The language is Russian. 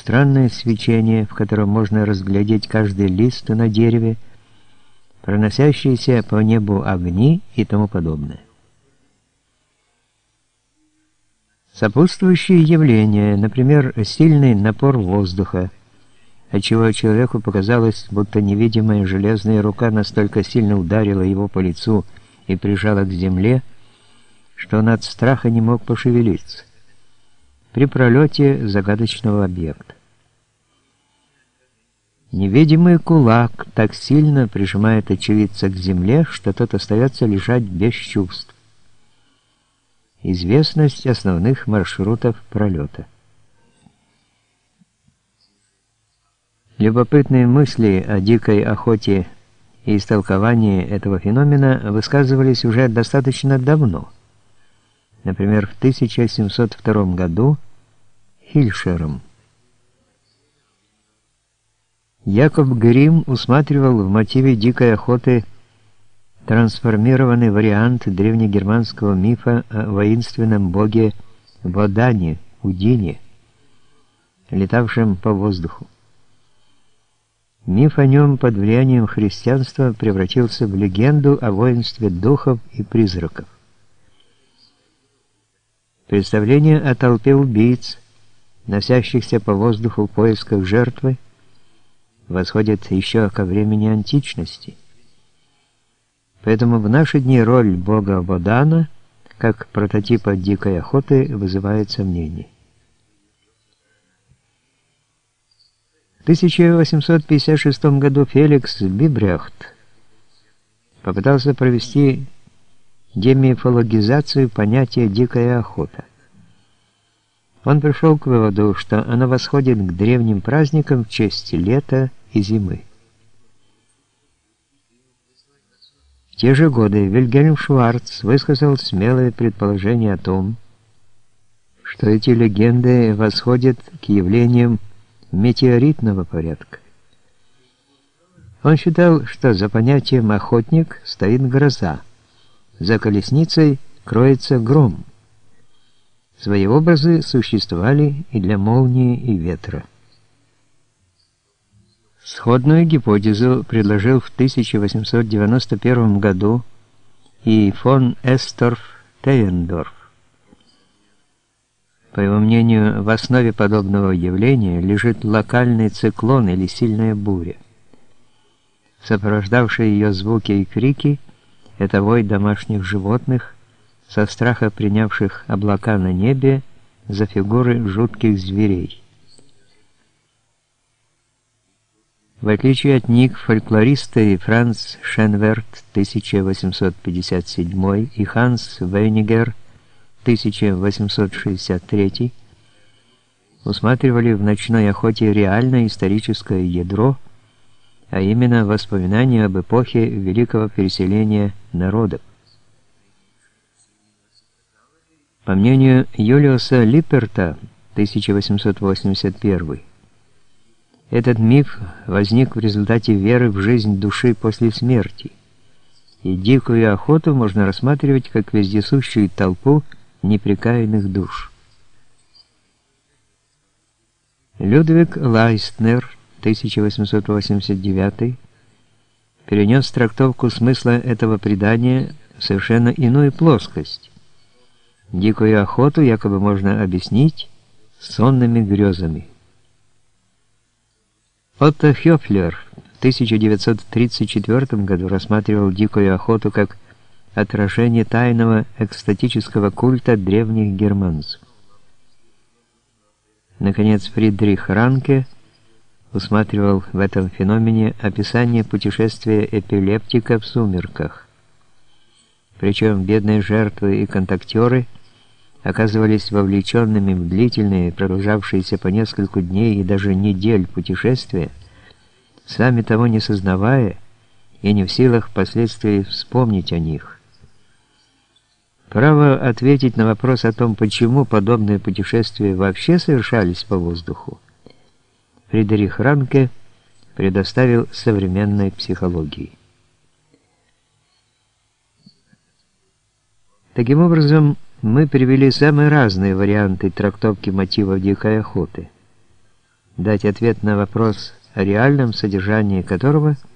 странное свечение, в котором можно разглядеть каждый лист на дереве, проносящиеся по небу огни и тому подобное. Сопутствующие явления, например, сильный напор воздуха, отчего человеку показалось, будто невидимая железная рука настолько сильно ударила его по лицу и прижала к земле, что он от страха не мог пошевелиться при пролете загадочного объекта. Невидимый кулак так сильно прижимает очевидца к земле, что тот остается лежать без чувств. Известность основных маршрутов пролета. Любопытные мысли о дикой охоте и истолковании этого феномена высказывались уже достаточно давно – например, в 1702 году Хильшером. Якоб Грим усматривал в мотиве дикой охоты трансформированный вариант древнегерманского мифа о воинственном боге Водане, Удине, летавшем по воздуху. Миф о нем под влиянием христианства превратился в легенду о воинстве духов и призраков. Представление о толпе убийц, носящихся по воздуху в поисках жертвы, восходит еще ко времени античности. Поэтому в наши дни роль бога Водана, как прототипа дикой охоты, вызывает сомнения. В 1856 году Феликс Бибрехт попытался провести демифологизацию понятия «дикая охота». Он пришел к выводу, что она восходит к древним праздникам в честь лета и зимы. В те же годы Вильгельм Шварц высказал смелое предположение о том, что эти легенды восходят к явлениям метеоритного порядка. Он считал, что за понятием «охотник» стоит гроза, за колесницей кроется гром. Свои образы существовали и для молнии и ветра. Сходную гипотезу предложил в 1891 году и фон Эсторф Тейендорф. По его мнению, в основе подобного явления лежит локальный циклон или сильная буря. Сопровождавшие ее звуки и крики – это вой домашних животных, со страха принявших облака на небе за фигуры жутких зверей. В отличие от них, фольклористы Франц Шенверт 1857 и Ханс Вейнигер 1863 усматривали в ночной охоте реальное историческое ядро – а именно воспоминания об эпохе великого переселения народов. По мнению Юлиуса Липперта, 1881, этот миф возник в результате веры в жизнь души после смерти, и дикую охоту можно рассматривать как вездесущую толпу непрекаянных душ. Людвиг Лайстнер 1889 перенес трактовку смысла этого предания в совершенно иную плоскость. Дикую охоту якобы можно объяснить сонными грезами. Отто Хёфлер в 1934 году рассматривал дикую охоту как отражение тайного экстатического культа древних германцев. Наконец, Фридрих Ранке – усматривал в этом феномене описание путешествия эпилептика в сумерках. Причем бедные жертвы и контактеры оказывались вовлеченными в длительные, продолжавшиеся по несколько дней и даже недель путешествия, сами того не сознавая и не в силах впоследствии вспомнить о них. Право ответить на вопрос о том, почему подобные путешествия вообще совершались по воздуху, Фридрих Ранке предоставил современной психологии. Таким образом, мы привели самые разные варианты трактовки мотивов дикой охоты. дать ответ на вопрос, о реальном содержании которого –